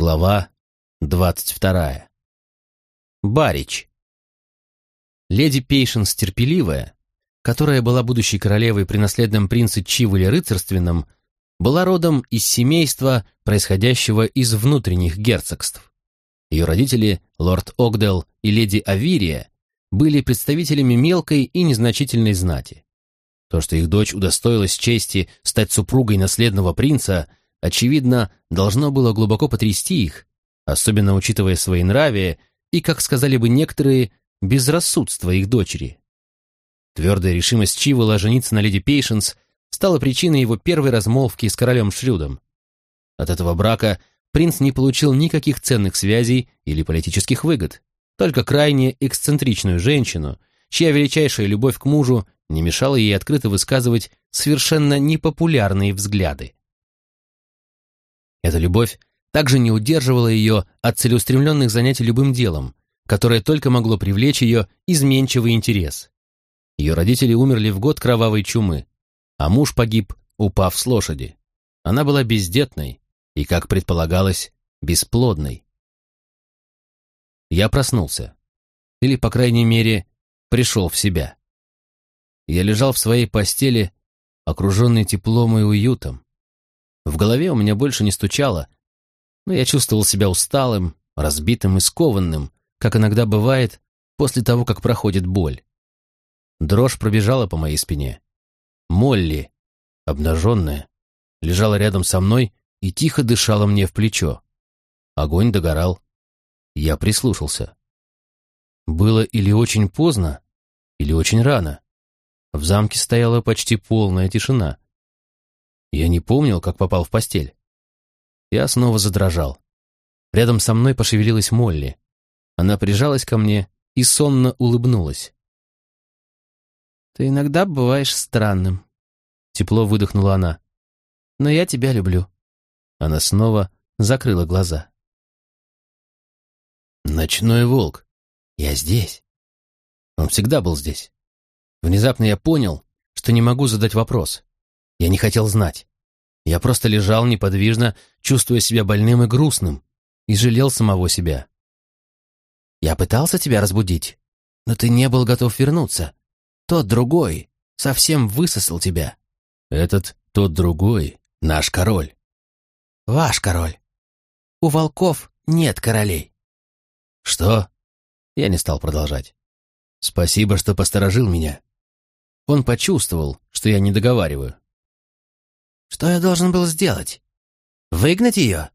Глава двадцать вторая. Барич. Леди Пейшенс терпеливая, которая была будущей королевой при наследном принце Чиволе рыцарственном, была родом из семейства, происходящего из внутренних герцогств. Ее родители, лорд Огдел и леди Авирия, были представителями мелкой и незначительной знати. То, что их дочь удостоилась чести стать супругой наследного принца, очевидно, должно было глубоко потрясти их, особенно учитывая свои нравия и, как сказали бы некоторые, безрассудство их дочери. Твердая решимость Чивола жениться на леди Пейшенс стала причиной его первой размолвки с королем Шрюдом. От этого брака принц не получил никаких ценных связей или политических выгод, только крайне эксцентричную женщину, чья величайшая любовь к мужу не мешала ей открыто высказывать совершенно непопулярные взгляды. Эта любовь также не удерживала ее от целеустремленных занятий любым делом, которое только могло привлечь ее изменчивый интерес. Ее родители умерли в год кровавой чумы, а муж погиб, упав с лошади. Она была бездетной и, как предполагалось, бесплодной. Я проснулся. Или, по крайней мере, пришел в себя. Я лежал в своей постели, окруженный теплом и уютом. В голове у меня больше не стучало, но я чувствовал себя усталым, разбитым и скованным, как иногда бывает после того, как проходит боль. Дрожь пробежала по моей спине. Молли, обнаженная, лежала рядом со мной и тихо дышала мне в плечо. Огонь догорал. Я прислушался. Было или очень поздно, или очень рано. В замке стояла почти полная тишина. Я не помнил, как попал в постель. Я снова задрожал. Рядом со мной пошевелилась Молли. Она прижалась ко мне и сонно улыбнулась. «Ты иногда бываешь странным», — тепло выдохнула она. «Но я тебя люблю». Она снова закрыла глаза. «Ночной волк. Я здесь». Он всегда был здесь. Внезапно я понял, что не могу задать вопрос. Я не хотел знать. Я просто лежал неподвижно, чувствуя себя больным и грустным, и жалел самого себя. Я пытался тебя разбудить, но ты не был готов вернуться. Тот другой совсем высосал тебя. Этот тот другой — наш король. Ваш король. У волков нет королей. Что? Я не стал продолжать. Спасибо, что посторожил меня. Он почувствовал, что я не договариваю. Что я должен был сделать? Выгнать ее?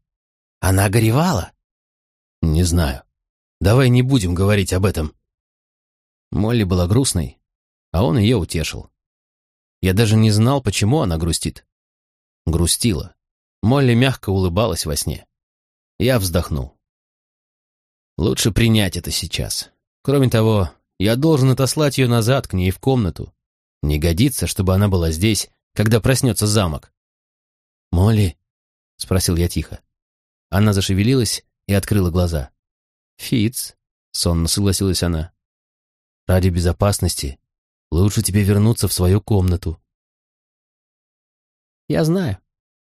Она горевала? Не знаю. Давай не будем говорить об этом. Молли была грустной, а он ее утешил. Я даже не знал, почему она грустит. Грустила. Молли мягко улыбалась во сне. Я вздохнул. Лучше принять это сейчас. Кроме того, я должен отослать ее назад к ней в комнату. Не годится, чтобы она была здесь, когда проснется замок. «Молли?» — спросил я тихо. Она зашевелилась и открыла глаза. «Фитц», — сонно согласилась она. «Ради безопасности лучше тебе вернуться в свою комнату». «Я знаю.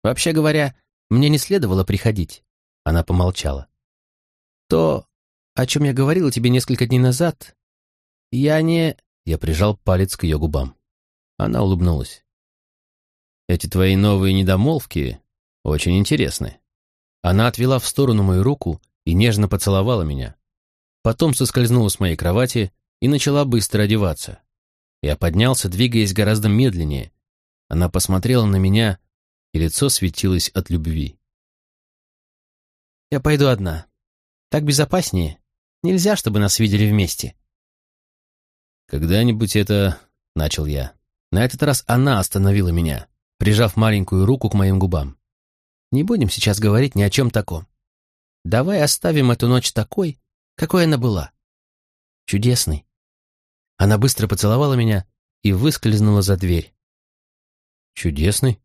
Вообще говоря, мне не следовало приходить». Она помолчала. «То, о чем я говорила тебе несколько дней назад, я не...» Я прижал палец к ее губам. Она улыбнулась. Эти твои новые недомолвки очень интересны. Она отвела в сторону мою руку и нежно поцеловала меня. Потом соскользнула с моей кровати и начала быстро одеваться. Я поднялся, двигаясь гораздо медленнее. Она посмотрела на меня, и лицо светилось от любви. «Я пойду одна. Так безопаснее. Нельзя, чтобы нас видели вместе». «Когда-нибудь это...» — начал я. На этот раз она остановила меня прижав маленькую руку к моим губам. «Не будем сейчас говорить ни о чем таком. Давай оставим эту ночь такой, какой она была. Чудесный». Она быстро поцеловала меня и выскользнула за дверь. «Чудесный?»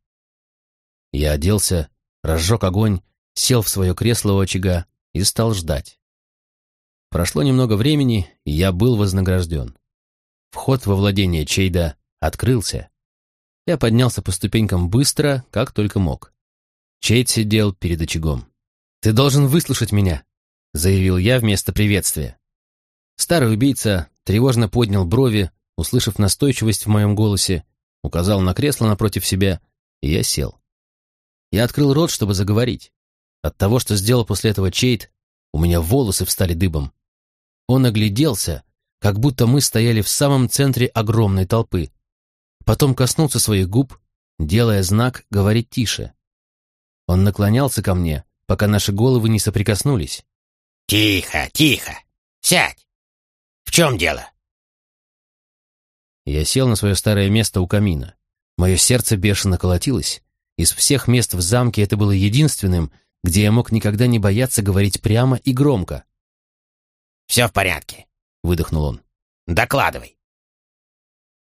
Я оделся, разжег огонь, сел в свое кресло у очага и стал ждать. Прошло немного времени, и я был вознагражден. Вход во владение Чейда открылся, я поднялся по ступенькам быстро, как только мог. Чейд сидел перед очагом. «Ты должен выслушать меня», — заявил я вместо приветствия. Старый убийца тревожно поднял брови, услышав настойчивость в моем голосе, указал на кресло напротив себя, и я сел. Я открыл рот, чтобы заговорить. От того, что сделал после этого Чейт, у меня волосы встали дыбом. Он огляделся, как будто мы стояли в самом центре огромной толпы. Потом коснулся своих губ, делая знак говорить тише. Он наклонялся ко мне, пока наши головы не соприкоснулись. «Тихо, тихо! Сядь! В чем дело?» Я сел на свое старое место у камина. Мое сердце бешено колотилось. Из всех мест в замке это было единственным, где я мог никогда не бояться говорить прямо и громко. «Все в порядке», — выдохнул он. «Докладывай».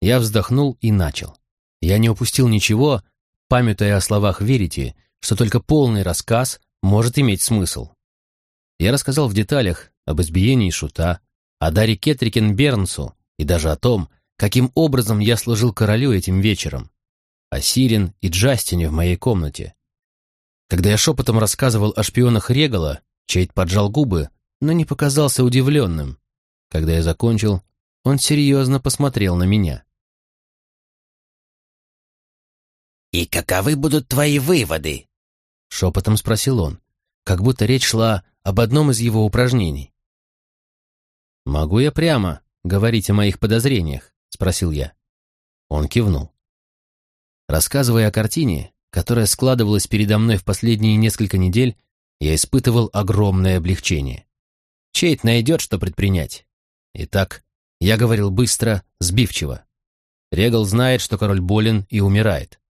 Я вздохнул и начал. Я не упустил ничего, памятуя о словах Верите, что только полный рассказ может иметь смысл. Я рассказал в деталях об избиении Шута, о Даре Кетрикен Бернсу и даже о том, каким образом я служил королю этим вечером, о Сирен и Джастине в моей комнате. Когда я шепотом рассказывал о шпионах Регала, Чейд поджал губы, но не показался удивленным. Когда я закончил, он серьезно посмотрел на меня. «И каковы будут твои выводы?» Шепотом спросил он, как будто речь шла об одном из его упражнений. «Могу я прямо говорить о моих подозрениях?» — спросил я. Он кивнул. Рассказывая о картине, которая складывалась передо мной в последние несколько недель, я испытывал огромное облегчение. Чейт найдет, что предпринять. Итак, я говорил быстро, сбивчиво. Регал знает, что король болен и умирает.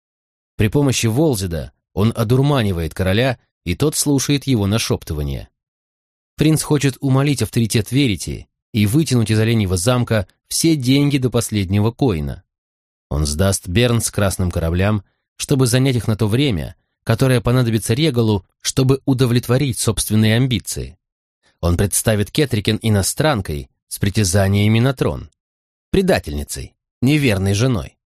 При помощи Волзида он одурманивает короля, и тот слушает его нашептывание. Принц хочет умолить авторитет Верити и вытянуть из Оленьего замка все деньги до последнего коина. Он сдаст Берн с красным кораблям, чтобы занять их на то время, которое понадобится Регалу, чтобы удовлетворить собственные амбиции. Он представит Кетрикен иностранкой с притязаниями на трон, предательницей, неверной женой.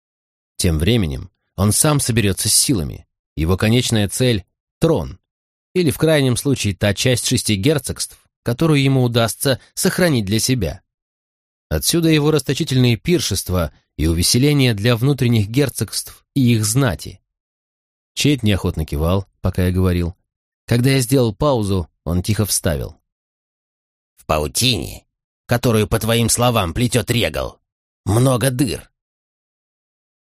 Тем временем он сам соберется с силами. Его конечная цель — трон, или в крайнем случае та часть шести герцогств, которую ему удастся сохранить для себя. Отсюда его расточительные пиршества и увеселения для внутренних герцогств и их знати. Чейт неохотно кивал, пока я говорил. Когда я сделал паузу, он тихо вставил. «В паутине, которую, по твоим словам, плетет Регал, много дыр».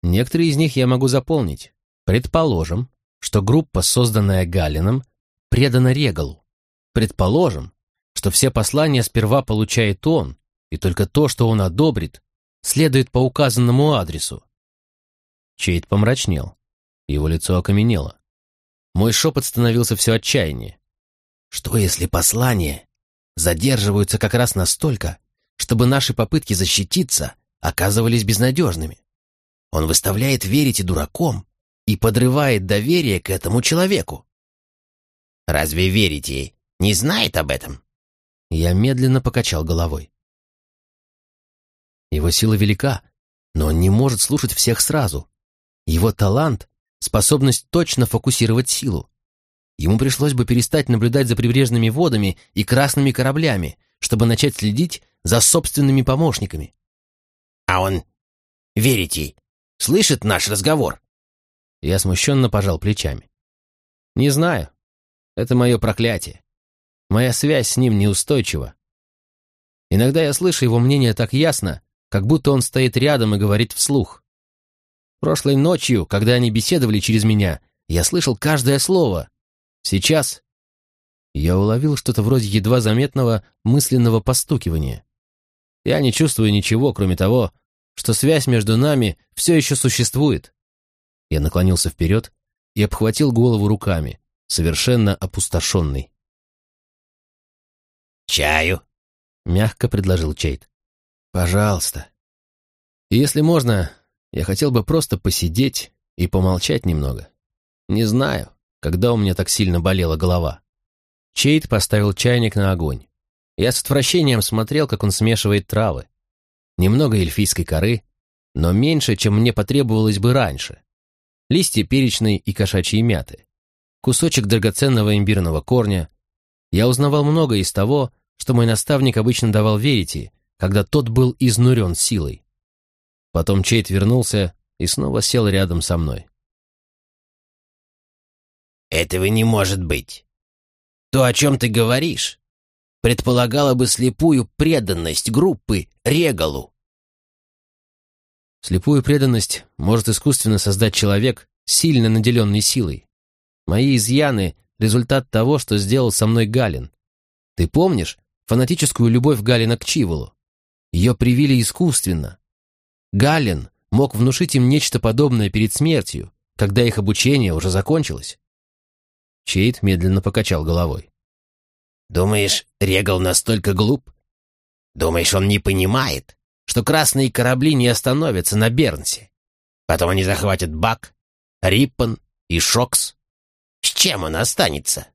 Некоторые из них я могу заполнить. Предположим, что группа, созданная Галином, предана Регалу. Предположим, что все послания сперва получает он, и только то, что он одобрит, следует по указанному адресу. Чейд помрачнел. Его лицо окаменело. Мой шепот становился все отчаяннее. Что если послания задерживаются как раз настолько, чтобы наши попытки защититься оказывались безнадежными? Он выставляет верить и дураком и подрывает доверие к этому человеку. Разве верите не знает об этом? Я медленно покачал головой. Его сила велика, но он не может слушать всех сразу. Его талант — способность точно фокусировать силу. Ему пришлось бы перестать наблюдать за прибрежными водами и красными кораблями, чтобы начать следить за собственными помощниками. А он, верите, слышит наш разговор? Я смущенно пожал плечами. Не знаю. Это мое проклятие. Моя связь с ним неустойчива. Иногда я слышу его мнение так ясно, как будто он стоит рядом и говорит вслух. Прошлой ночью, когда они беседовали через меня, я слышал каждое слово. Сейчас я уловил что-то вроде едва заметного мысленного постукивания. Я не чувствую ничего, кроме того, что связь между нами все еще существует. Я наклонился вперед и обхватил голову руками совершенно опустошенный. «Чаю?» — мягко предложил Чейт. «Пожалуйста. И если можно, я хотел бы просто посидеть и помолчать немного. Не знаю, когда у меня так сильно болела голова». Чейт поставил чайник на огонь. Я с отвращением смотрел, как он смешивает травы. Немного эльфийской коры, но меньше, чем мне потребовалось бы раньше. Листья перечной и кошачьей мяты кусочек драгоценного имбирного корня, Я узнавал многое из того, что мой наставник обычно давал Верите, когда тот был изнурен силой. Потом Чейт вернулся и снова сел рядом со мной. «Этого не может быть. То, о чем ты говоришь, предполагало бы слепую преданность группы Регалу». Слепую преданность может искусственно создать человек, сильно наделенный силой. Мои изъяны — результат того, что сделал со мной Галин. Ты помнишь фанатическую любовь Галина к Чиволу? Ее привили искусственно. Галин мог внушить им нечто подобное перед смертью, когда их обучение уже закончилось. Чейт медленно покачал головой. «Думаешь, Регал настолько глуп? Думаешь, он не понимает, что красные корабли не остановятся на Бернсе? Потом они захватят Бак, Риппан и Шокс? С чем он останется?»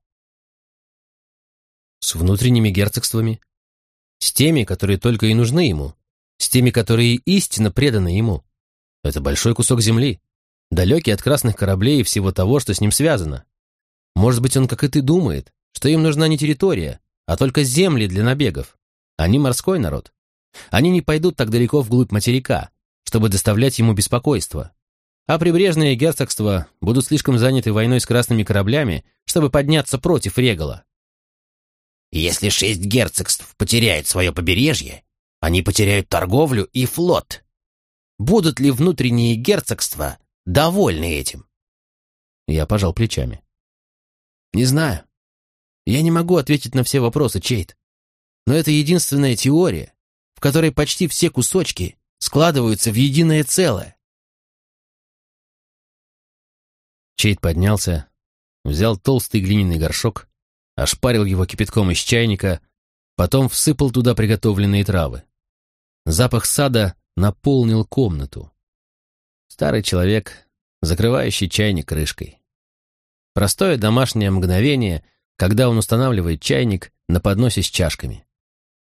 «С внутренними герцогствами. С теми, которые только и нужны ему. С теми, которые истинно преданы ему. Это большой кусок земли, далекий от красных кораблей и всего того, что с ним связано. Может быть, он, как и ты, думает, что им нужна не территория, а только земли для набегов. Они морской народ. Они не пойдут так далеко вглубь материка, чтобы доставлять ему беспокойство. А прибрежные герцогства будут слишком заняты войной с красными кораблями, чтобы подняться против Регала. Если шесть герцогств потеряют свое побережье, они потеряют торговлю и флот. Будут ли внутренние герцогства довольны этим? Я пожал плечами. Не знаю. Я не могу ответить на все вопросы, Чейт. Но это единственная теория, в которой почти все кусочки складываются в единое целое. Чейт поднялся, взял толстый глиняный горшок, ошпарил его кипятком из чайника, потом всыпал туда приготовленные травы. Запах сада наполнил комнату. Старый человек, закрывающий чайник крышкой. Простое домашнее мгновение, когда он устанавливает чайник на подносе с чашками.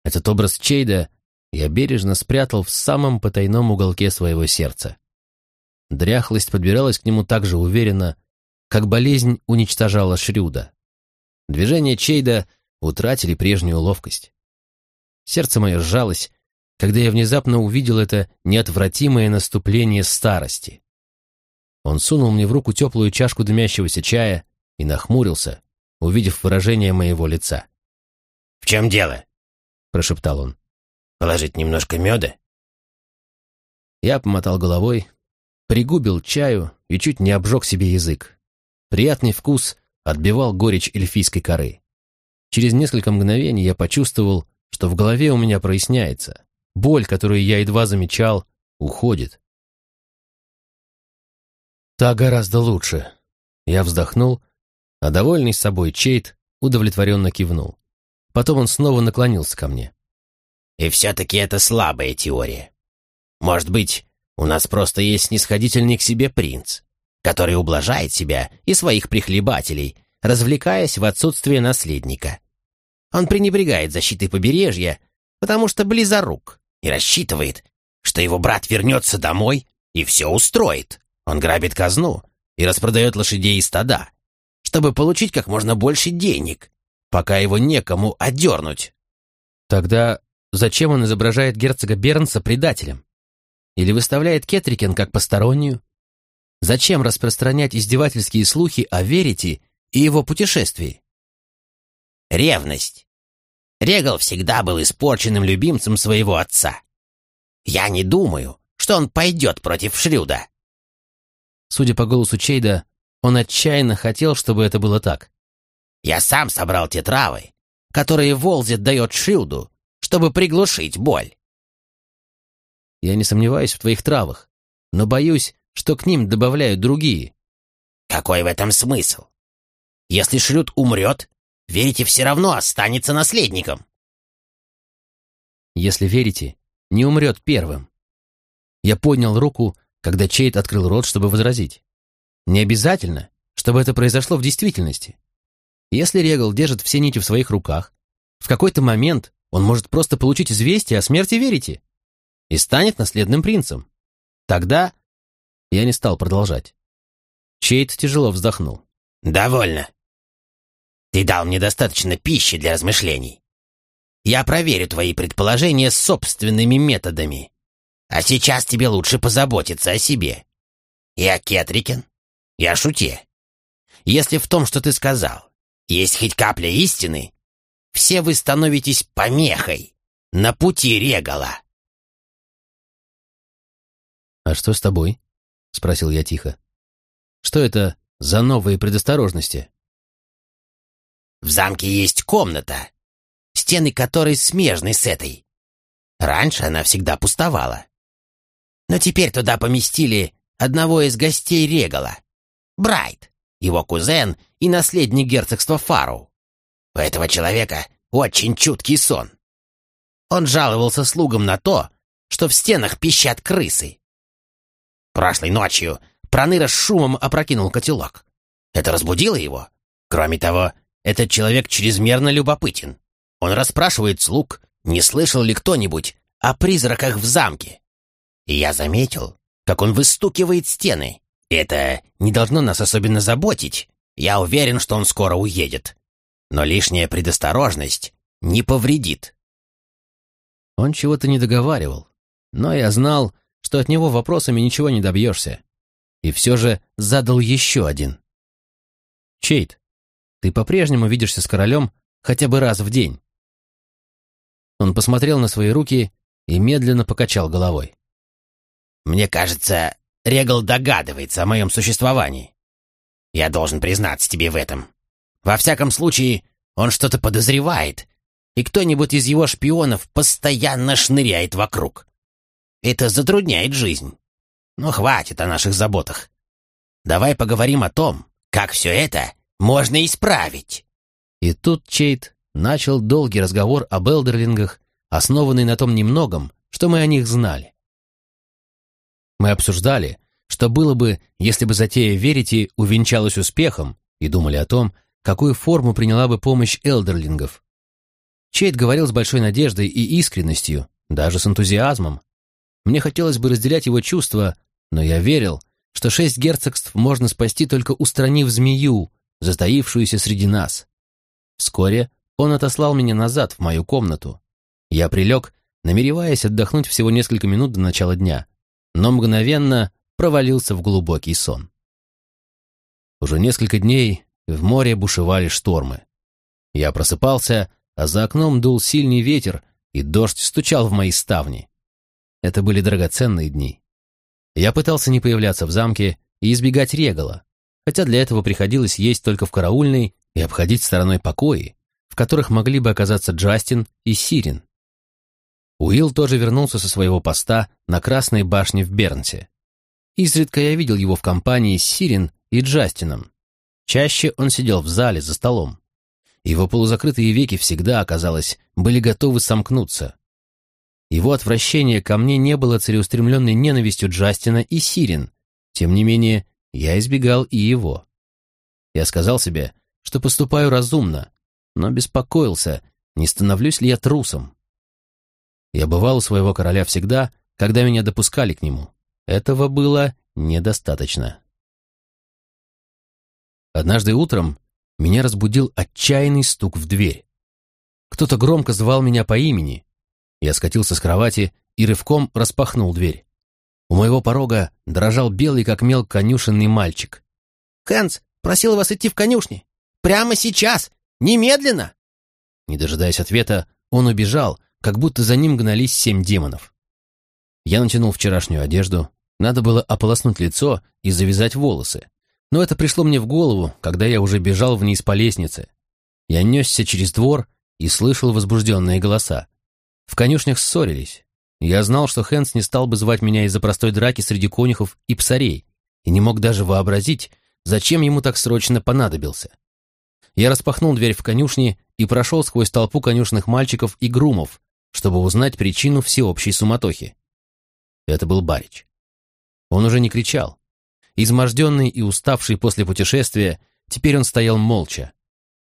Этот образ Чейда я бережно спрятал в самом потайном уголке своего сердца. Дряхлость подбиралась к нему так же уверенно, как болезнь уничтожала Шрюда. Движения Чейда утратили прежнюю ловкость. Сердце мое сжалось, когда я внезапно увидел это неотвратимое наступление старости. Он сунул мне в руку теплую чашку дымящегося чая и нахмурился, увидев выражение моего лица. «В чем дело?» — прошептал он. «Положить немножко меда?» Я помотал головой, пригубил чаю и чуть не обжег себе язык. Приятный вкус отбивал горечь эльфийской коры. Через несколько мгновений я почувствовал, что в голове у меня проясняется. Боль, которую я едва замечал, уходит. «Так гораздо лучше». Я вздохнул, а довольный собой Чейт удовлетворенно кивнул. Потом он снова наклонился ко мне. «И все-таки это слабая теория. Может быть, у нас просто есть снисходительный к себе принц, который ублажает себя и своих прихлебателей, развлекаясь в отсутствие наследника. Он пренебрегает защитой побережья, потому что близорук, и рассчитывает, что его брат вернется домой и все устроит. Он грабит казну и распродает лошадей и стада, чтобы получить как можно больше денег, пока его некому одернуть. Тогда зачем он изображает герцога Бернса предателем? Или выставляет Кетрикен как постороннюю? Зачем распространять издевательские слухи о Верите и его путешествии? Ревность. Регал всегда был испорченным любимцем своего отца. Я не думаю, что он пойдет против Шрюда. Судя по голосу Чейда, он отчаянно хотел, чтобы это было так. «Я сам собрал те травы, которые Волзит дает Шилду, чтобы приглушить боль». «Я не сомневаюсь в твоих травах, но боюсь, что к ним добавляют другие». «Какой в этом смысл? Если Шрюд умрет, верите все равно останется наследником». «Если верите, не умрет первым». Я поднял руку, когда Чейд открыл рот, чтобы возразить. Не обязательно, чтобы это произошло в действительности. Если Регал держит все нити в своих руках, в какой-то момент он может просто получить известие о смерти Верите и станет наследным принцем. Тогда я не стал продолжать. Чейд тяжело вздохнул. «Довольно. Ты дал мне достаточно пищи для размышлений. Я проверю твои предположения собственными методами. А сейчас тебе лучше позаботиться о себе. И о Кетрикен, и о Шуте. Если в том, что ты сказал, есть хоть капля истины, все вы становитесь помехой на пути Регала. «А что с тобой?» — спросил я тихо. «Что это за новые предосторожности?» «В замке есть комната, стены которой смежны с этой. Раньше она всегда пустовала. Но теперь туда поместили одного из гостей Регала, Брайт, его кузен и наследник герцогства Фару. У этого человека очень чуткий сон. Он жаловался слугам на то, что в стенах пищат крысы. Прошлой ночью Проныра с шумом опрокинул котелок. Это разбудило его. Кроме того, этот человек чрезмерно любопытен. Он расспрашивает слуг, не слышал ли кто-нибудь о призраках в замке. И я заметил, как он выстукивает стены. Это не должно нас особенно заботить. Я уверен, что он скоро уедет. Но лишняя предосторожность не повредит. Он чего-то не договаривал, но я знал, что от него вопросами ничего не добьешься. И все же задал еще один. «Чейт, ты по-прежнему видишься с королем хотя бы раз в день?» Он посмотрел на свои руки и медленно покачал головой. «Мне кажется, Регал догадывается о моем существовании. Я должен признаться тебе в этом. Во всяком случае, он что-то подозревает, и кто-нибудь из его шпионов постоянно шныряет вокруг. Это затрудняет жизнь. Но хватит о наших заботах. Давай поговорим о том, как все это можно исправить. И тут Чейт начал долгий разговор об элдерлингах, основанный на том немногом, что мы о них знали. Мы обсуждали, что было бы, если бы затея верите увенчалась успехом, и думали о том, какую форму приняла бы помощь элдерлингов. Чейт говорил с большой надеждой и искренностью, даже с энтузиазмом. Мне хотелось бы разделять его чувства, но я верил, что шесть герцогств можно спасти только устранив змею, затаившуюся среди нас. Вскоре он отослал меня назад в мою комнату. Я прилег, намереваясь отдохнуть всего несколько минут до начала дня, но мгновенно провалился в глубокий сон. Уже несколько дней в море бушевали штормы. Я просыпался, а за окном дул сильный ветер, и дождь стучал в мои ставни. Это были драгоценные дни. Я пытался не появляться в замке и избегать регала, хотя для этого приходилось есть только в караульной и обходить стороной покои, в которых могли бы оказаться Джастин и Сирин. Уилл тоже вернулся со своего поста на Красной башне в Бернсе. Изредка я видел его в компании с Сирин и Джастином. Чаще он сидел в зале за столом. Его полузакрытые веки всегда, оказалось, были готовы сомкнуться. Его отвращение ко мне не было целеустремленной ненавистью Джастина и Сирин. Тем не менее, я избегал и его. Я сказал себе, что поступаю разумно, но беспокоился, не становлюсь ли я трусом. Я бывал у своего короля всегда, когда меня допускали к нему. Этого было недостаточно. Однажды утром меня разбудил отчаянный стук в дверь. Кто-то громко звал меня по имени, я скатился с кровати и рывком распахнул дверь. У моего порога дрожал белый как мел конюшенный мальчик. «Хэнс просил вас идти в конюшни. Прямо сейчас! Немедленно!» Не дожидаясь ответа, он убежал, как будто за ним гнались семь демонов. Я натянул вчерашнюю одежду, надо было ополоснуть лицо и завязать волосы. Но это пришло мне в голову, когда я уже бежал вниз по лестнице. Я несся через двор и слышал возбужденные голоса. В конюшнях ссорились. Я знал, что Хэнс не стал бы звать меня из-за простой драки среди конюхов и псарей, и не мог даже вообразить, зачем ему так срочно понадобился. Я распахнул дверь в конюшне и прошел сквозь толпу конюшных мальчиков и грумов, чтобы узнать причину всеобщей суматохи. Это был Барич. Он уже не кричал. Изможденный и уставший после путешествия, теперь он стоял молча.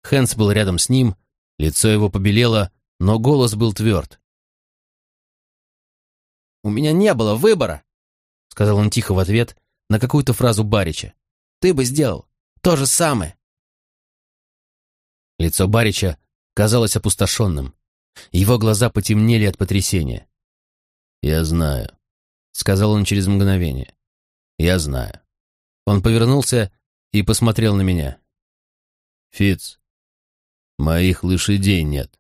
Хэнс был рядом с ним, лицо его побелело, но голос был тверд. «У меня не было выбора», — сказал он тихо в ответ на какую-то фразу Барича. «Ты бы сделал то же самое». Лицо Барича казалось опустошенным. Его глаза потемнели от потрясения. «Я знаю», — сказал он через мгновение. «Я знаю». Он повернулся и посмотрел на меня. «Фиц, моих лошадей нет».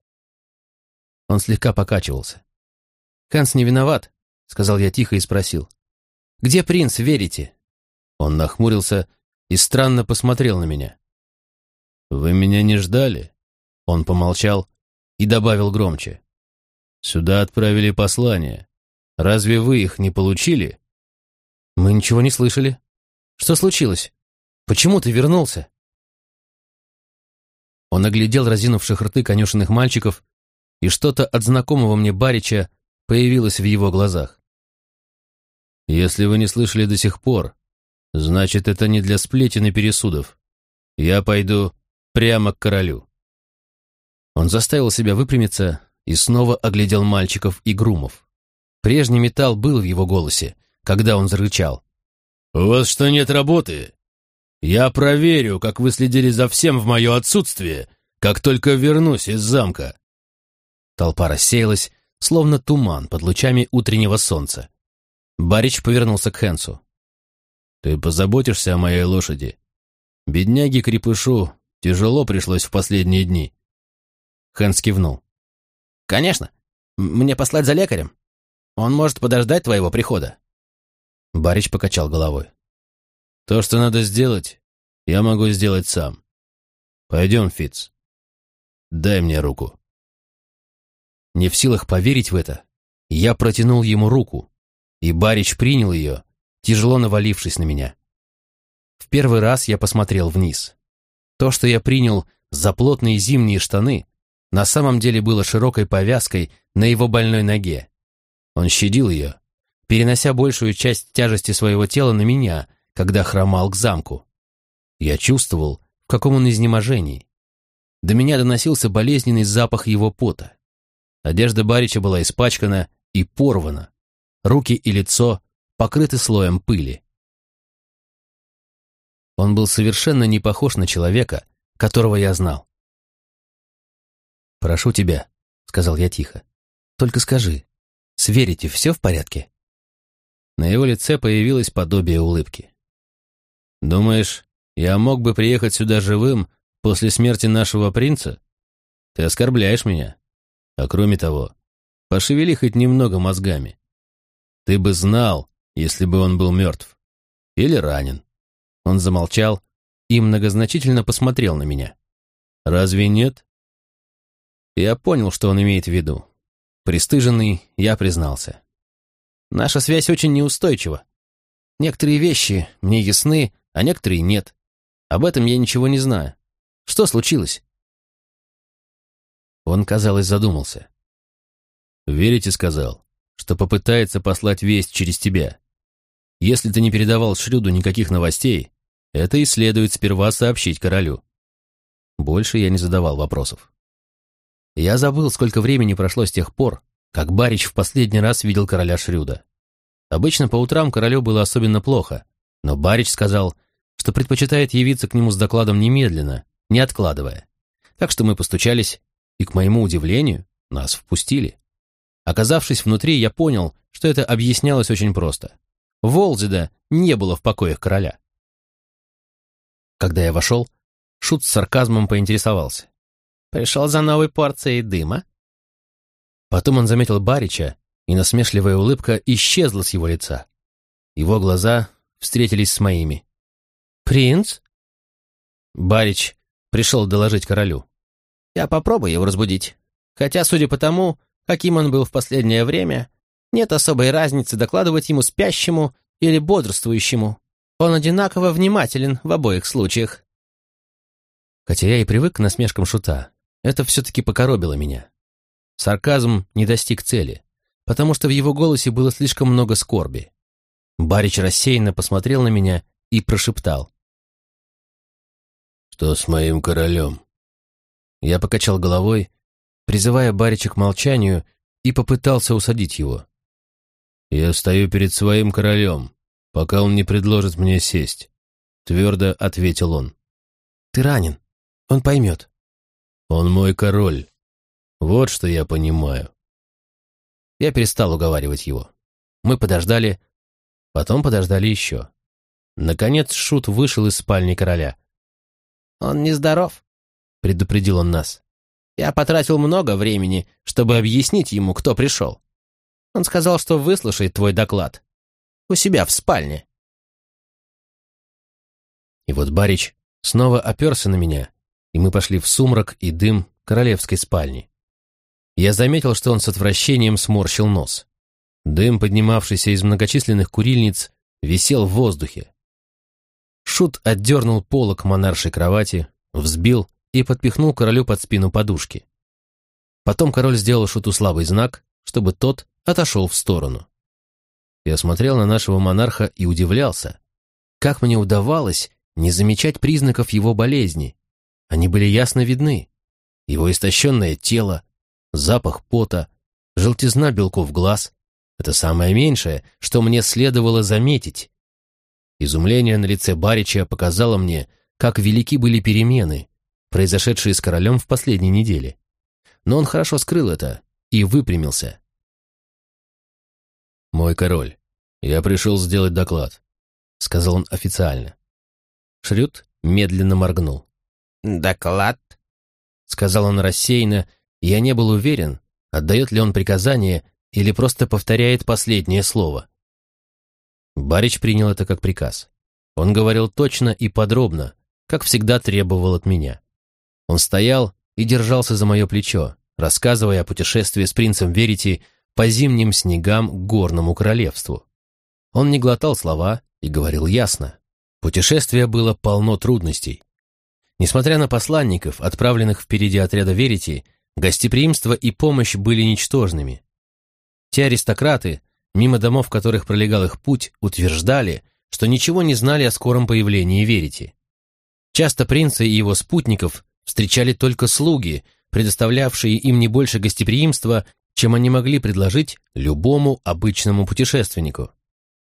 Он слегка покачивался. «Ханс не виноват», — сказал я тихо и спросил. «Где принц, верите?» Он нахмурился и странно посмотрел на меня. «Вы меня не ждали?» Он помолчал и добавил громче. «Сюда отправили послание. Разве вы их не получили?» «Мы ничего не слышали. Что случилось? Почему ты вернулся?» Он оглядел разинувших рты конюшенных мальчиков, и что-то от знакомого мне Барича появилось в его глазах. «Если вы не слышали до сих пор, значит, это не для сплетен и пересудов. Я пойду прямо к королю». Он заставил себя выпрямиться и снова оглядел мальчиков и грумов. Прежний металл был в его голосе, когда он зарычал. «У вас что, нет работы? Я проверю, как вы следили за всем в мое отсутствие, как только вернусь из замка». Толпа рассеялась, словно туман под лучами утреннего солнца. Барич повернулся к Хенсу. «Ты позаботишься о моей лошади? Бедняге-крепышу тяжело пришлось в последние дни». Хэнс кивнул. «Конечно. Мне послать за лекарем? Он может подождать твоего прихода». Барич покачал головой. «То, что надо сделать, я могу сделать сам. Пойдем, Фиц. Дай мне руку». Не в силах поверить в это, я протянул ему руку, и Барич принял ее, тяжело навалившись на меня. В первый раз я посмотрел вниз. То, что я принял за плотные зимние штаны, на самом деле было широкой повязкой на его больной ноге. Он щадил ее, перенося большую часть тяжести своего тела на меня, когда хромал к замку. Я чувствовал, в каком он изнеможении. До меня доносился болезненный запах его пота. Одежда Барича была испачкана и порвана. Руки и лицо покрыты слоем пыли. Он был совершенно не похож на человека, которого я знал. «Прошу тебя», — сказал я тихо, — «только скажи, с Верите все в порядке?» На его лице появилось подобие улыбки. «Думаешь, я мог бы приехать сюда живым после смерти нашего принца? Ты оскорбляешь меня. А кроме того, пошевели хоть немного мозгами. Ты бы знал, если бы он был мертв. Или ранен. Он замолчал и многозначительно посмотрел на меня. Разве нет? Я понял, что он имеет в виду. Престыженный, я признался. Наша связь очень неустойчива. Некоторые вещи мне ясны, а некоторые нет. Об этом я ничего не знаю. Что случилось? Он, казалось, задумался. «Верите, — сказал, — что попытается послать весть через тебя. Если ты не передавал Шрюду никаких новостей, это и следует сперва сообщить королю». Больше я не задавал вопросов. Я забыл, сколько времени прошло с тех пор, как Барич в последний раз видел короля Шрюда. Обычно по утрам королю было особенно плохо, но Барич сказал, что предпочитает явиться к нему с докладом немедленно, не откладывая. Так что мы постучались и, к моему удивлению, нас впустили. Оказавшись внутри, я понял, что это объяснялось очень просто. Волзида не было в покоях короля. Когда я вошел, Шут с сарказмом поинтересовался. «Пришел за новой порцией дыма?» Потом он заметил Барича, и насмешливая улыбка исчезла с его лица. Его глаза встретились с моими. «Принц?» Барич пришел доложить королю. Я попробую его разбудить. Хотя, судя по тому, каким он был в последнее время, нет особой разницы докладывать ему спящему или бодрствующему. Он одинаково внимателен в обоих случаях. Хотя я и привык к насмешкам шута, это все-таки покоробило меня. Сарказм не достиг цели, потому что в его голосе было слишком много скорби. Барич рассеянно посмотрел на меня и прошептал. «Что с моим королем?» Я покачал головой, призывая Барича к молчанию, и попытался усадить его. «Я стою перед своим королем, пока он не предложит мне сесть», — твердо ответил он. «Ты ранен. Он поймет». Он мой король. Вот что я понимаю. Я перестал уговаривать его. Мы подождали, потом подождали еще. Наконец Шут вышел из спальни короля. «Он нездоров», — предупредил он нас. «Я потратил много времени, чтобы объяснить ему, кто пришел. Он сказал, что выслушает твой доклад. У себя в спальне». И вот Барич снова оперся на меня, и мы пошли в сумрак и дым королевской спальни. Я заметил, что он с отвращением сморщил нос. Дым, поднимавшийся из многочисленных курильниц, висел в воздухе. Шут отдернул полок монаршей кровати, взбил и подпихнул королю под спину подушки. Потом король сделал Шуту слабый знак, чтобы тот отошел в сторону. Я смотрел на нашего монарха и удивлялся, как мне удавалось не замечать признаков его болезни. Они были ясно видны. Его истощенное тело, запах пота, желтизна белков глаз — это самое меньшее, что мне следовало заметить. Изумление на лице Барича показало мне, как велики были перемены, произошедшие с королем в последней неделе. Но он хорошо скрыл это и выпрямился. «Мой король, я пришел сделать доклад», — сказал он официально. Шрют медленно моргнул. «Доклад?» — сказал он рассеянно, и я не был уверен, отдает ли он приказание или просто повторяет последнее слово. Барич принял это как приказ. Он говорил точно и подробно, как всегда требовал от меня. Он стоял и держался за мое плечо, рассказывая о путешествии с принцем Верити по зимним снегам к горному королевству. Он не глотал слова и говорил ясно. Путешествие было полно трудностей. Несмотря на посланников, отправленных впереди отряда Верити, гостеприимство и помощь были ничтожными. Те аристократы, мимо домов которых пролегал их путь, утверждали, что ничего не знали о скором появлении Верити. Часто принца и его спутников встречали только слуги, предоставлявшие им не больше гостеприимства, чем они могли предложить любому обычному путешественнику.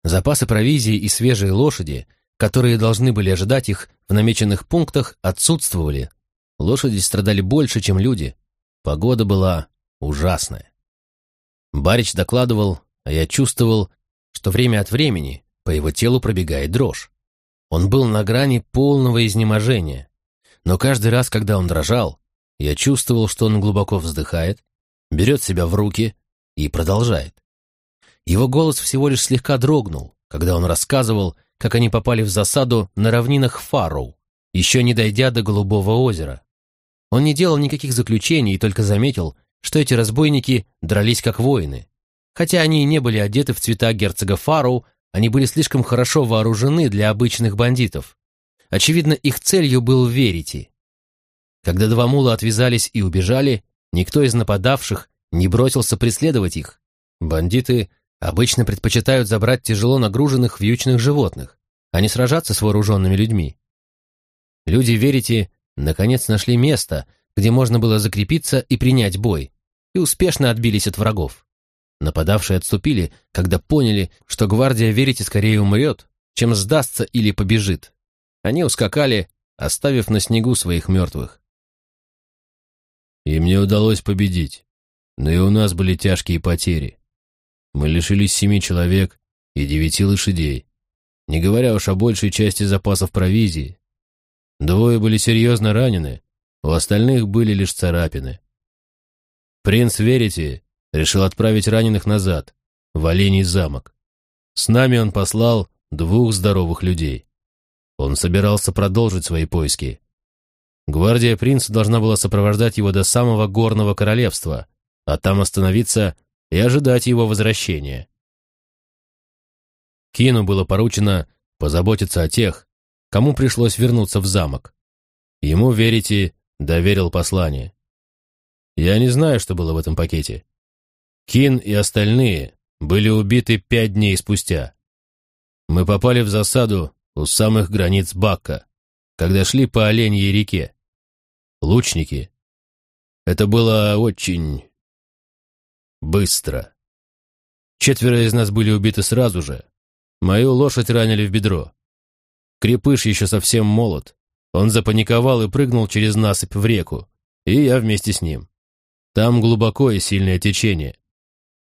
Запасы провизии и свежие лошади, которые должны были ожидать их в намеченных пунктах, отсутствовали. Лошади страдали больше, чем люди. Погода была ужасная. Барич докладывал, а я чувствовал, что время от времени по его телу пробегает дрожь. Он был на грани полного изнеможения. Но каждый раз, когда он дрожал, я чувствовал, что он глубоко вздыхает, берет себя в руки и продолжает. Его голос всего лишь слегка дрогнул, когда он рассказывал, как они попали в засаду на равнинах Фарроу, еще не дойдя до Голубого озера. Он не делал никаких заключений и только заметил, что эти разбойники дрались как воины. Хотя они и не были одеты в цвета герцога Фарроу, они были слишком хорошо вооружены для обычных бандитов. Очевидно, их целью был Верити. Когда два мула отвязались и убежали, никто из нападавших не бросился преследовать их. Бандиты обычно предпочитают забрать тяжело нагруженных вьючных животных, а не сражаться с вооруженными людьми. Люди Верити наконец нашли место, где можно было закрепиться и принять бой, и успешно отбились от врагов. Нападавшие отступили, когда поняли, что гвардия Верити скорее умрет, чем сдастся или побежит. Они ускакали, оставив на снегу своих мертвых. И мне удалось победить, но и у нас были тяжкие потери. Мы лишились семи человек и девяти лошадей, не говоря уж о большей части запасов провизии. Двое были серьезно ранены, у остальных были лишь царапины. Принц Верите решил отправить раненых назад, в Оленей замок. С нами он послал двух здоровых людей. Он собирался продолжить свои поиски. Гвардия принца должна была сопровождать его до самого горного королевства, а там остановиться и ожидать его возвращения. Кину было поручено позаботиться о тех, кому пришлось вернуться в замок. Ему, верите, доверил послание. Я не знаю, что было в этом пакете. Кин и остальные были убиты пять дней спустя. Мы попали в засаду у самых границ Бакка, когда шли по Оленьей реке. Лучники. Это было очень быстро. Четверо из нас были убиты сразу же. Мою лошадь ранили в бедро. Крепыш еще совсем молод. Он запаниковал и прыгнул через насыпь в реку. и я вместе с ним. Там глубоко и сильное течение.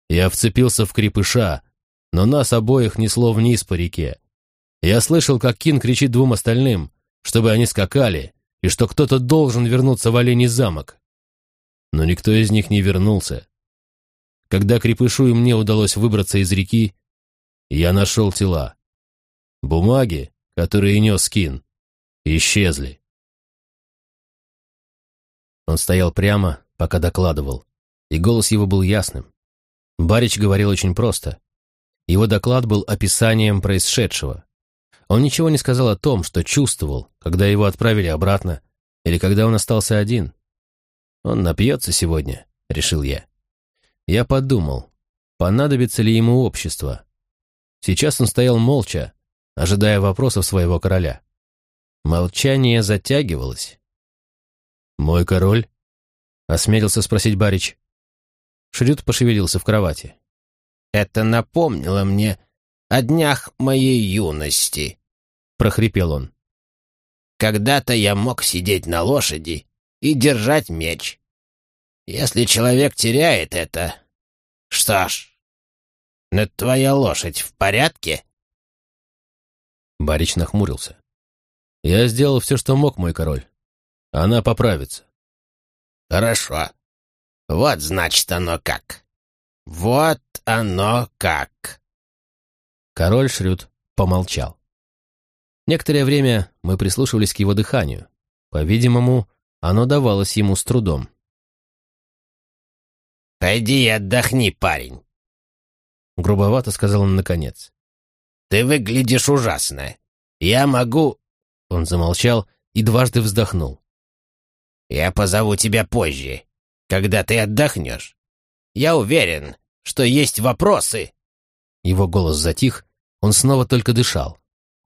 Я вцепился в крепыша, но нас обоих несло вниз по реке. Я слышал, как Кин кричит двум остальным, чтобы они скакали, и что кто-то должен вернуться в Оленей замок. Но никто из них не вернулся. Когда крепышу и мне удалось выбраться из реки, я нашел тела. Бумаги, которые нес Кин, исчезли. Он стоял прямо, пока докладывал, и голос его был ясным. Барич говорил очень просто. Его доклад был описанием происшедшего. Он ничего не сказал о том, что чувствовал, когда его отправили обратно, или когда он остался один. Он напьется сегодня, решил я. Я подумал, понадобится ли ему общество. Сейчас он стоял молча, ожидая вопросов своего короля. Молчание затягивалось. «Мой король?» — осмелился спросить Барич. Шрюд пошевелился в кровати. «Это напомнило мне о днях моей юности», — прохрипел он. «Когда-то я мог сидеть на лошади и держать меч. Если человек теряет это... Что ж, но твоя лошадь в порядке?» Барич нахмурился. «Я сделал все, что мог, мой король. Она поправится». «Хорошо. Вот значит оно как. Вот оно как». Король Шрюд помолчал. Некоторое время мы прислушивались к его дыханию. По-видимому, оно давалось ему с трудом. «Пойди и отдохни, парень», — грубовато сказал он наконец. «Ты выглядишь ужасно. Я могу...» Он замолчал и дважды вздохнул. «Я позову тебя позже, когда ты отдохнешь. Я уверен, что есть вопросы». Его голос затих, он снова только дышал.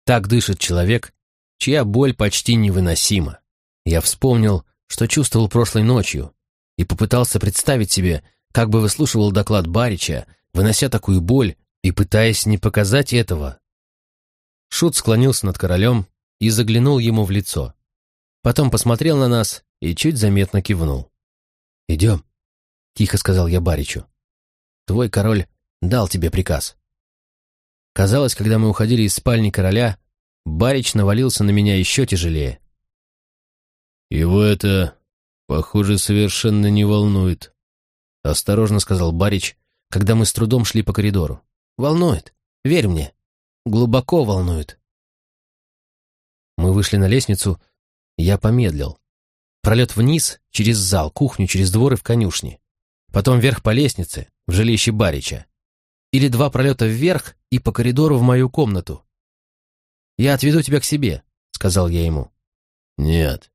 Так дышит человек, чья боль почти невыносима. Я вспомнил, что чувствовал прошлой ночью, и попытался представить себе, как бы выслушивал доклад Барича, вынося такую боль и пытаясь не показать этого. Шут склонился над королем и заглянул ему в лицо. Потом посмотрел на нас и чуть заметно кивнул. «Идем», — тихо сказал я Баричу. «Твой король дал тебе приказ». Казалось, когда мы уходили из спальни короля, Барич навалился на меня еще тяжелее. «Его это, похоже, совершенно не волнует», — осторожно сказал Барич, когда мы с трудом шли по коридору. «Волнует, верь мне, глубоко волнует». Мы вышли на лестницу, я помедлил. Пролет вниз, через зал, кухню, через двор и в конюшне. Потом вверх по лестнице, в жилище Барича. Или два пролета вверх и по коридору в мою комнату. «Я отведу тебя к себе», — сказал я ему. «Нет,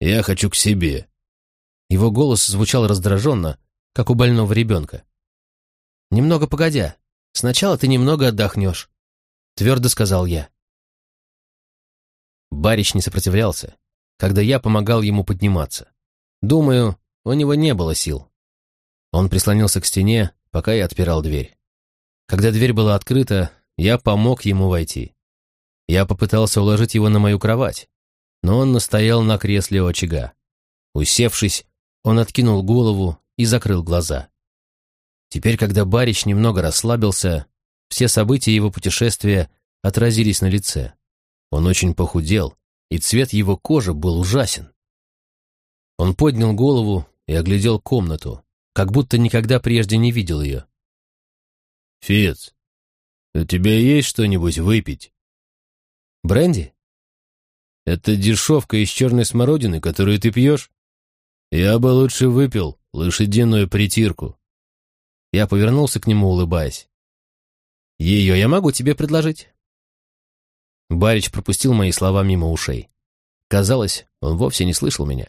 я хочу к себе». Его голос звучал раздраженно, как у больного ребенка. «Немного погодя. Сначала ты немного отдохнешь», — твердо сказал я. Барич не сопротивлялся, когда я помогал ему подниматься. Думаю, у него не было сил. Он прислонился к стене, пока я отпирал дверь. Когда дверь была открыта, я помог ему войти. Я попытался уложить его на мою кровать, но он настоял на кресле у очага. Усевшись, он откинул голову и закрыл глаза. Теперь, когда Барич немного расслабился, все события его путешествия отразились на лице. Он очень похудел, и цвет его кожи был ужасен. Он поднял голову и оглядел комнату, как будто никогда прежде не видел ее. «Фиц, у тебя есть что-нибудь выпить?» «Бренди?» «Это дешевка из черной смородины, которую ты пьешь?» «Я бы лучше выпил лошадиную притирку». Я повернулся к нему, улыбаясь. «Ее я могу тебе предложить». Барич пропустил мои слова мимо ушей. Казалось, он вовсе не слышал меня.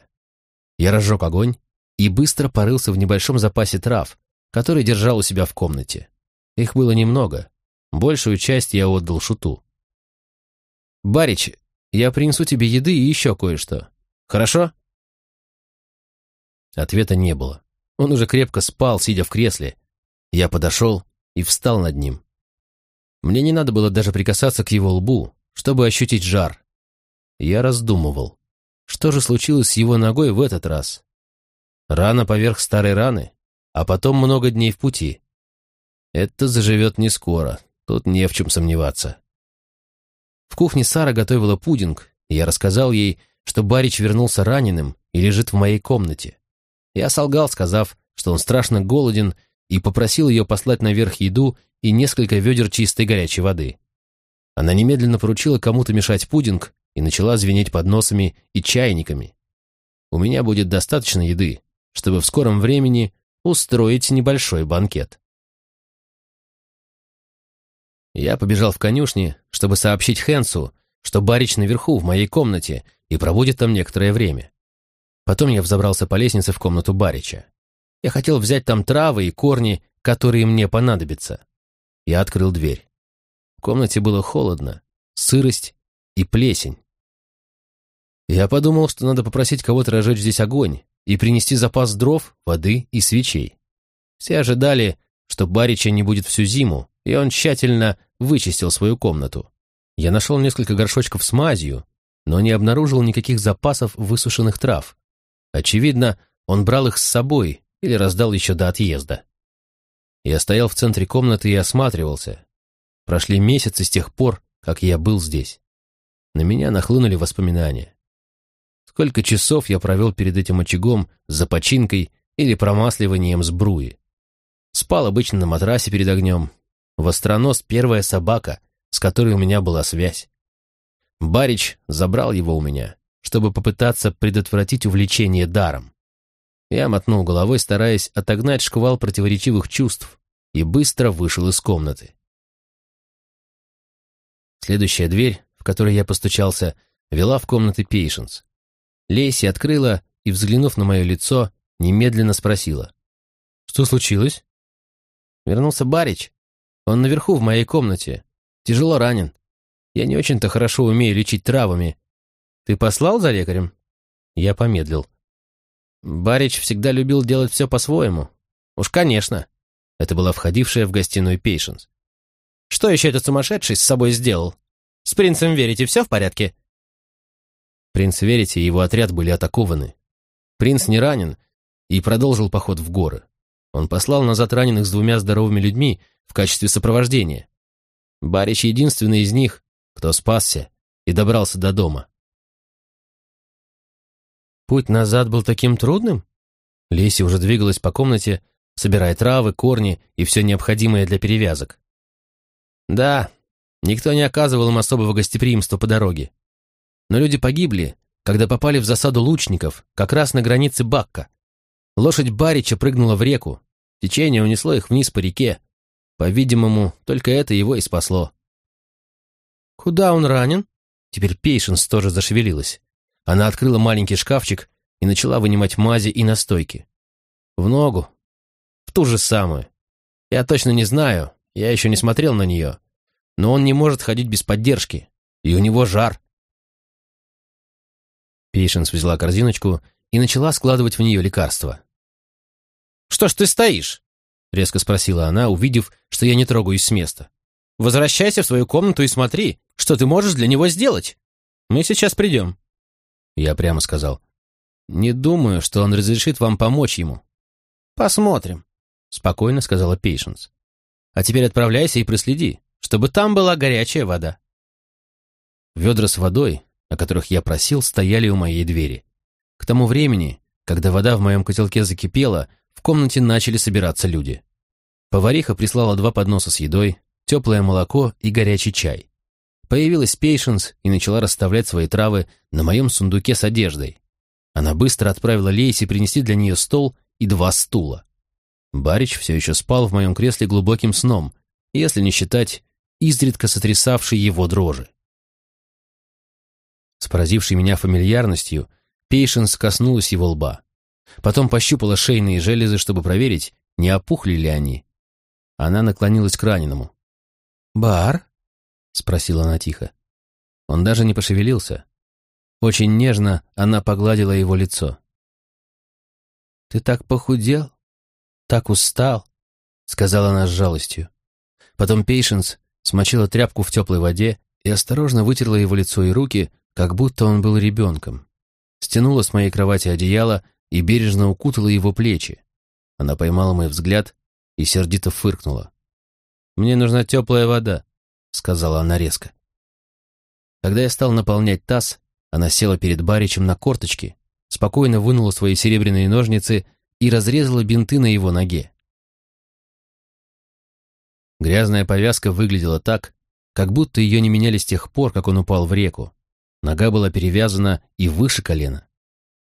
Я разжег огонь и быстро порылся в небольшом запасе трав, который держал у себя в комнате. Их было немного. Большую часть я отдал шуту. «Барич, я принесу тебе еды и еще кое-что. Хорошо?» Ответа не было. Он уже крепко спал, сидя в кресле, я подошел и встал над ним. Мне не надо было даже прикасаться к его лбу, чтобы ощутить жар. Я раздумывал. Что же случилось с его ногой в этот раз? Рана поверх старой раны, а потом много дней в пути. Это заживет не скоро, тут не в чем сомневаться. В кухне Сара готовила пудинг, и я рассказал ей, что Барич вернулся раненым и лежит в моей комнате. Я солгал, сказав, что он страшно голоден, и попросил ее послать наверх еду и несколько ведер чистой горячей воды. Она немедленно поручила кому-то мешать пудинг и начала звенеть подносами и чайниками. У меня будет достаточно еды, чтобы в скором времени устроить небольшой банкет. Я побежал в конюшни, чтобы сообщить Хенсу, что Барич наверху, в моей комнате, и проводит там некоторое время. Потом я взобрался по лестнице в комнату Барича. Я хотел взять там травы и корни, которые мне понадобятся. Я открыл дверь. В комнате было холодно, сырость и плесень. Я подумал, что надо попросить кого-то разжечь здесь огонь и принести запас дров, воды и свечей. Все ожидали, что Барича не будет всю зиму, и он тщательно вычистил свою комнату. Я нашел несколько горшочков с мазью, но не обнаружил никаких запасов высушенных трав. Очевидно, он брал их с собой или раздал еще до отъезда. Я стоял в центре комнаты и осматривался. Прошли месяцы с тех пор, как я был здесь. На меня нахлынули воспоминания. Сколько часов я провел перед этим очагом за починкой или промасливанием сбруи. Спал обычно на матрасе перед огнем. Востронос — первая собака, с которой у меня была связь. Барич забрал его у меня, чтобы попытаться предотвратить увлечение даром. Я мотнул головой, стараясь отогнать шквал противоречивых чувств, и быстро вышел из комнаты. Следующая дверь, в которой я постучался, вела в комнаты Пейшенс. Лейси открыла и, взглянув на мое лицо, немедленно спросила. «Что случилось?» «Вернулся Барич. Он наверху в моей комнате. Тяжело ранен. Я не очень-то хорошо умею лечить травами. Ты послал за лекарем?» Я помедлил. Барич всегда любил делать все по-своему. Уж конечно. Это была входившая в гостиную Пейшенс. Что еще этот сумасшедший с собой сделал? С принцем Верите все в порядке? Принц Верите и его отряд были атакованы. Принц не ранен и продолжил поход в горы. Он послал назад раненых с двумя здоровыми людьми в качестве сопровождения. Барич единственный из них, кто спасся и добрался до дома. Путь назад был таким трудным? Леси уже двигалась по комнате, собирая травы, корни и все необходимое для перевязок. Да, никто не оказывал им особого гостеприимства по дороге. Но люди погибли, когда попали в засаду лучников, как раз на границе Бакка. Лошадь Барича прыгнула в реку, течение унесло их вниз по реке. По-видимому, только это его и спасло. «Куда он ранен?» Теперь Пейшенс тоже зашевелилась. Она открыла маленький шкафчик и начала вынимать мази и настойки. В ногу. В ту же самую. Я точно не знаю, я еще не смотрел на нее. Но он не может ходить без поддержки. И у него жар. Пейшенс взяла корзиночку и начала складывать в нее лекарства. «Что ж ты стоишь?» — резко спросила она, увидев, что я не трогаюсь с места. «Возвращайся в свою комнату и смотри, что ты можешь для него сделать. Мы сейчас придем». Я прямо сказал. «Не думаю, что он разрешит вам помочь ему». «Посмотрим», — спокойно сказала Пейшенс. «А теперь отправляйся и проследи, чтобы там была горячая вода». Ведра с водой, о которых я просил, стояли у моей двери. К тому времени, когда вода в моем котелке закипела, в комнате начали собираться люди. Повариха прислала два подноса с едой, теплое молоко и горячий чай. Появилась Пейшенс и начала расставлять свои травы на моем сундуке с одеждой. Она быстро отправила Лейси принести для нее стол и два стула. Барич все еще спал в моем кресле глубоким сном, если не считать изредка сотрясавшей его дрожи. С поразившей меня фамильярностью, Пейшенс коснулась его лба. Потом пощупала шейные железы, чтобы проверить, не опухли ли они. Она наклонилась к раненому. «Бар?» — спросила она тихо. Он даже не пошевелился. Очень нежно она погладила его лицо. «Ты так похудел, так устал», — сказала она с жалостью. Потом Пейшенс смочила тряпку в теплой воде и осторожно вытерла его лицо и руки, как будто он был ребенком. стянула с моей кровати одеяло и бережно укутала его плечи. Она поймала мой взгляд и сердито фыркнула. «Мне нужна теплая вода», — сказала она резко. Когда я стал наполнять таз, она села перед Баричем на корточки, спокойно вынула свои серебряные ножницы и разрезала бинты на его ноге. Грязная повязка выглядела так, как будто ее не меняли с тех пор, как он упал в реку. Нога была перевязана и выше колена.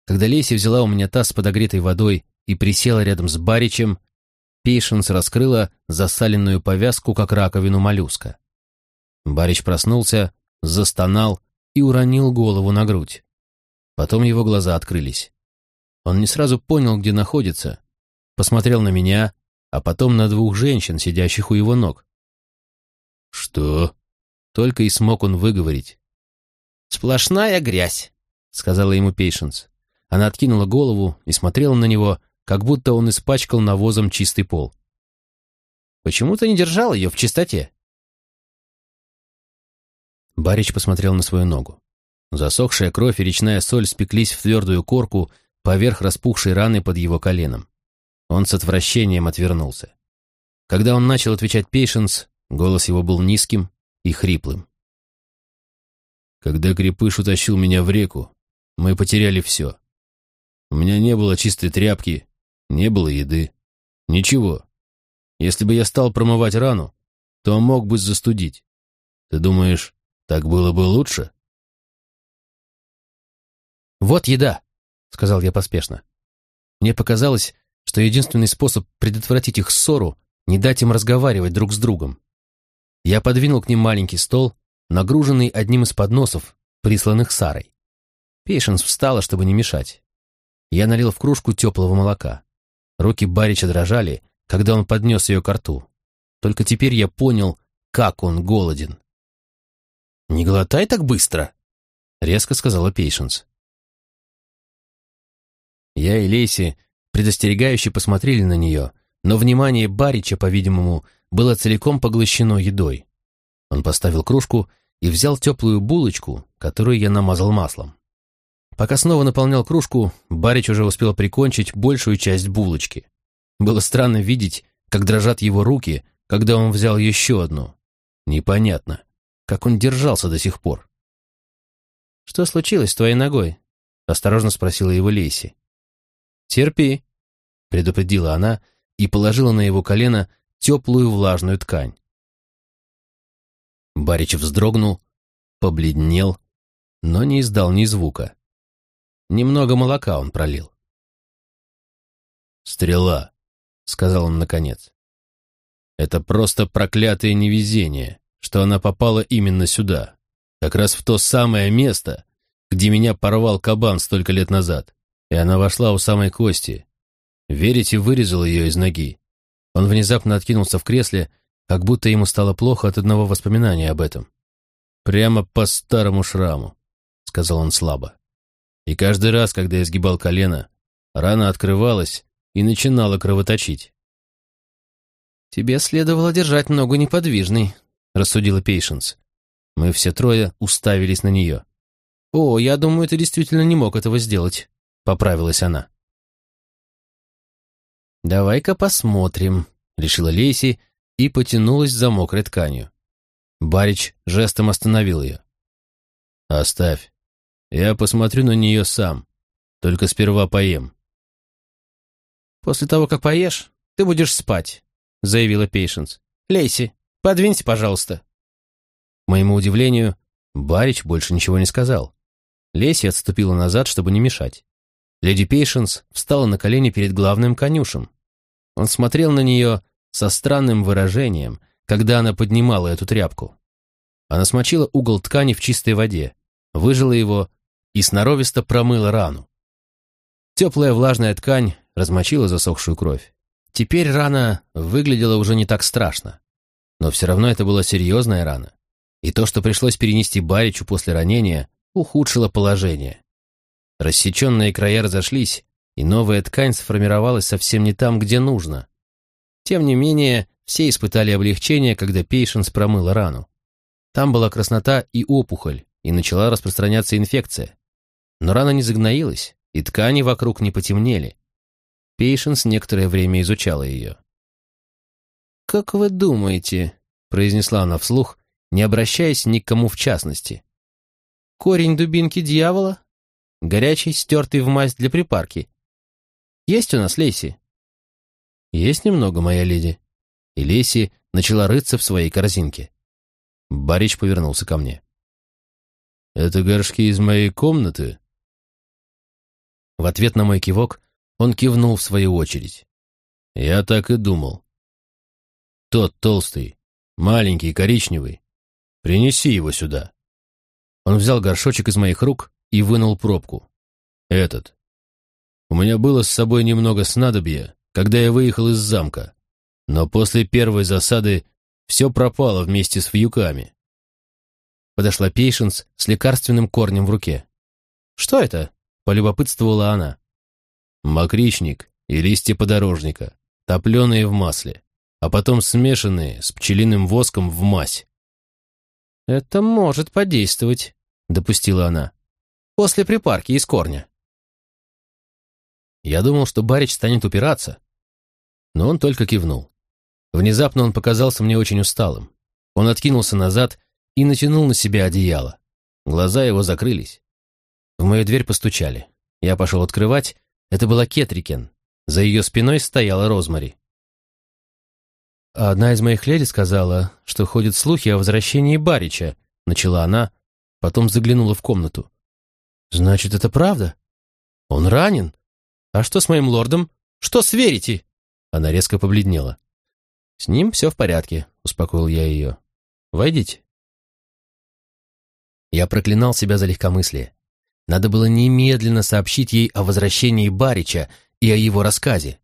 Когда Леся взяла у меня таз с подогретой водой и присела рядом с Баричем, Пейшенс раскрыла засаленную повязку, как раковину моллюска. Барич проснулся, застонал и уронил голову на грудь. Потом его глаза открылись. Он не сразу понял, где находится, посмотрел на меня, а потом на двух женщин, сидящих у его ног. «Что?» Только и смог он выговорить. «Сплошная грязь», — сказала ему Пейшенс. Она откинула голову и смотрела на него, как будто он испачкал навозом чистый пол. «Почему ты не держал ее в чистоте?» Барич посмотрел на свою ногу. Засохшая кровь и речная соль спеклись в твердую корку поверх распухшей раны под его коленом. Он с отвращением отвернулся. Когда он начал отвечать Пейшенс, голос его был низким и хриплым. Когда крепыш утащил меня в реку, мы потеряли все. У меня не было чистой тряпки, не было еды. Ничего. Если бы я стал промывать рану, то мог бы застудить. Ты думаешь, так было бы лучше? «Вот еда», — сказал я поспешно. Мне показалось, что единственный способ предотвратить их ссору — не дать им разговаривать друг с другом. Я подвинул к ним маленький стол, нагруженный одним из подносов, присланных Сарой. Пейшенс встала, чтобы не мешать. Я налил в кружку теплого молока. Руки Барича дрожали, когда он поднес ее к рту. Только теперь я понял, как он голоден. «Не глотай так быстро!» — резко сказала Пейшенс. Я и Лейси предостерегающе посмотрели на нее, но внимание Барича, по-видимому, было целиком поглощено едой. Он поставил кружку и взял теплую булочку, которую я намазал маслом. Пока снова наполнял кружку, Барич уже успел прикончить большую часть булочки. Было странно видеть, как дрожат его руки, когда он взял еще одну. Непонятно, как он держался до сих пор. «Что случилось с твоей ногой?» — осторожно спросила его Лейси. «Терпи», — предупредила она и положила на его колено теплую влажную ткань. Барич вздрогнул, побледнел, но не издал ни звука. Немного молока он пролил. «Стрела», — сказал он наконец. «Это просто проклятое невезение, что она попала именно сюда, как раз в то самое место, где меня порвал кабан столько лет назад и она вошла у самой кости. Верите, вырезал ее из ноги. Он внезапно откинулся в кресле, как будто ему стало плохо от одного воспоминания об этом. «Прямо по старому шраму», — сказал он слабо. И каждый раз, когда я сгибал колено, рана открывалась и начинала кровоточить. «Тебе следовало держать ногу неподвижной», — рассудила Пейшенс. Мы все трое уставились на нее. «О, я думаю, ты действительно не мог этого сделать. — поправилась она. «Давай-ка посмотрим», — решила Лейси и потянулась за мокрой тканью. Барич жестом остановил ее. «Оставь. Я посмотрю на нее сам. Только сперва поем». «После того, как поешь, ты будешь спать», — заявила Пейшенс. «Лейси, подвинься, пожалуйста». К моему удивлению, Барич больше ничего не сказал. Лейси отступила назад, чтобы не мешать. Леди Пейшенс встала на колени перед главным конюшем. Он смотрел на нее со странным выражением, когда она поднимала эту тряпку. Она смочила угол ткани в чистой воде, выжила его и сноровисто промыла рану. Теплая влажная ткань размочила засохшую кровь. Теперь рана выглядела уже не так страшно. Но все равно это была серьезная рана. И то, что пришлось перенести Баричу после ранения, ухудшило положение. Рассеченные края разошлись, и новая ткань сформировалась совсем не там, где нужно. Тем не менее, все испытали облегчение, когда Пейшенс промыла рану. Там была краснота и опухоль, и начала распространяться инфекция. но рана не загноилась, и ткани вокруг не потемнели. Пейшенс некоторое время изучала ее. «Как вы думаете?» — произнесла она вслух, не обращаясь ни к кому в частности. «Корень дубинки дьявола? Горячий, стертый в мазь для припарки. Есть у нас Лейси?» «Есть немного, моя леди». И Лейси начала рыться в своей корзинке. Барич повернулся ко мне. «Это горшки из моей комнаты?» В ответ на мой кивок он кивнул в свою очередь. «Я так и думал. Тот толстый, маленький, коричневый. Принеси его сюда». Он взял горшочек из моих рук и вынул пробку. «Этот. У меня было с собой немного снадобья, когда я выехал из замка, но после первой засады все пропало вместе с вьюками. Подошла Пейшенс с лекарственным корнем в руке. «Что это?» — полюбопытствовала она. «Мокричник и листья подорожника, топленые в масле, а потом смешанные с пчелиным воском в мазь». «Это может подействовать», — допустила она. «После припарки из корня». Я думал, что Барич станет упираться, но он только кивнул. Внезапно он показался мне очень усталым. Он откинулся назад и натянул на себя одеяло. Глаза его закрылись. В мою дверь постучали. Я пошел открывать. Это была Кетрикен. За ее спиной стояла Розмари. «Одна из моих леди сказала, что ходят слухи о возвращении Барича», — начала она, потом заглянула в комнату. «Значит, это правда? Он ранен? А что с моим лордом? Что с Верити?» Она резко побледнела. «С ним все в порядке», — успокоил я ее. «Войдите». Я проклинал себя за легкомыслие. Надо было немедленно сообщить ей о возвращении Барича и о его рассказе.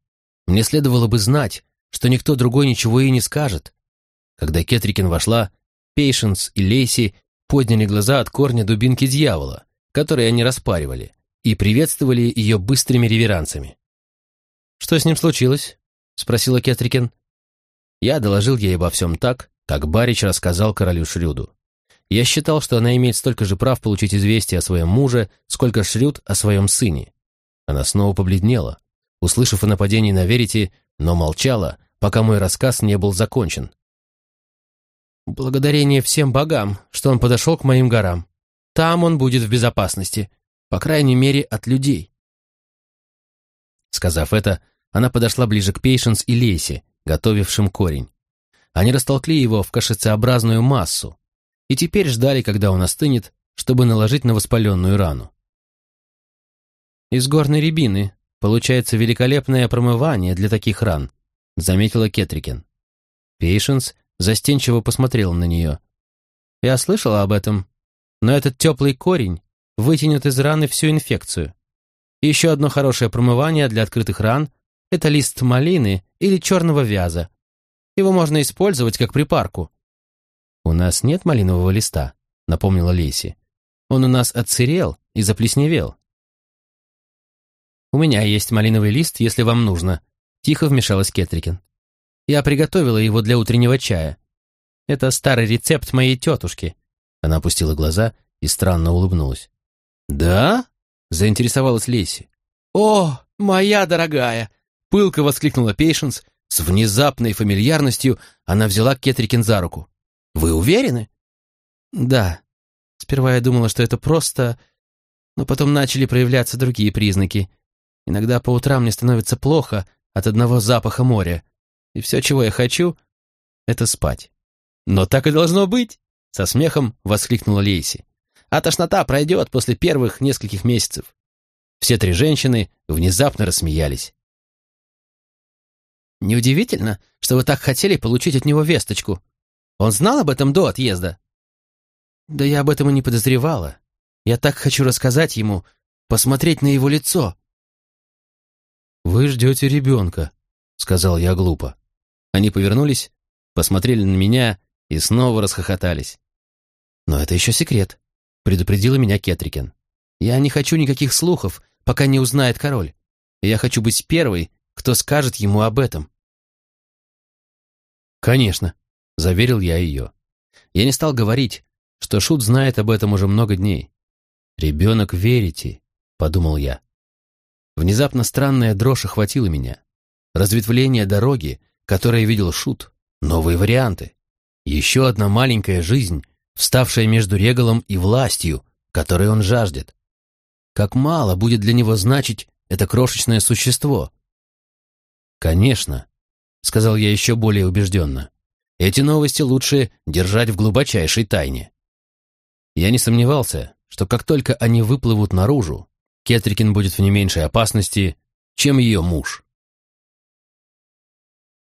Мне следовало бы знать, что никто другой ничего ей не скажет. Когда Кетрикин вошла, Пейшенс и Лейси подняли глаза от корня дубинки дьявола, которые они распаривали, и приветствовали ее быстрыми реверансами. «Что с ним случилось?» — спросила Кетрикин. Я доложил ей обо всем так, как Барич рассказал королю Шрюду. Я считал, что она имеет столько же прав получить известие о своем муже, сколько Шрюд о своем сыне. Она снова побледнела, услышав о нападении на Верите, но молчала, пока мой рассказ не был закончен. «Благодарение всем богам, что он подошел к моим горам. Там он будет в безопасности, по крайней мере, от людей». Сказав это, она подошла ближе к Пейшенс и Лейсе, готовившим корень. Они растолкли его в кашицеобразную массу и теперь ждали, когда он остынет, чтобы наложить на воспаленную рану. «Из горной рябины получается великолепное промывание для таких ран», заметила Кетрикен. Пейшенс застенчиво посмотрел на нее. «Я слышала об этом, но этот теплый корень вытянет из раны всю инфекцию. еще одно хорошее промывание для открытых ран – это лист малины или черного вяза. Его можно использовать как припарку». «У нас нет малинового листа», — напомнила Лейси. «Он у нас отсырел и заплесневел». «У меня есть малиновый лист, если вам нужно», — тихо вмешалась Кетрикин. «Я приготовила его для утреннего чая. Это старый рецепт моей тетушки». Она опустила глаза и странно улыбнулась. «Да?» — заинтересовалась Лейси. «О, моя дорогая!» — пылко воскликнула Пейшенс с внезапной фамильярностью она взяла Кетрикин за руку. «Вы уверены?» «Да. Сперва я думала, что это просто... Но потом начали проявляться другие признаки. Иногда по утрам мне становится плохо от одного запаха моря. И все, чего я хочу, это спать». «Но так и должно быть!» — со смехом воскликнула Лейси. «А тошнота пройдет после первых нескольких месяцев». Все три женщины внезапно рассмеялись. Неудивительно, что вы так хотели получить от него весточку. Он знал об этом до отъезда? Да я об этом и не подозревала. Я так хочу рассказать ему, посмотреть на его лицо. «Вы ждете ребенка», — сказал я глупо. Они повернулись, посмотрели на меня и снова расхохотались. «Но это еще секрет», — предупредила меня Кетрикен. «Я не хочу никаких слухов, пока не узнает король. Я хочу быть первой, кто скажет ему об этом. «Конечно», — заверил я ее. Я не стал говорить, что Шут знает об этом уже много дней. «Ребенок Верите», — подумал я. Внезапно странная дрожь охватила меня. Разветвление дороги, которое видел Шут, новые варианты. Еще одна маленькая жизнь, вставшая между Регалом и властью, которой он жаждет. Как мало будет для него значить это крошечное существо. «Конечно», — сказал я еще более убежденно, — «эти новости лучше держать в глубочайшей тайне». Я не сомневался, что как только они выплывут наружу, Кетрикин будет в не меньшей опасности, чем ее муж.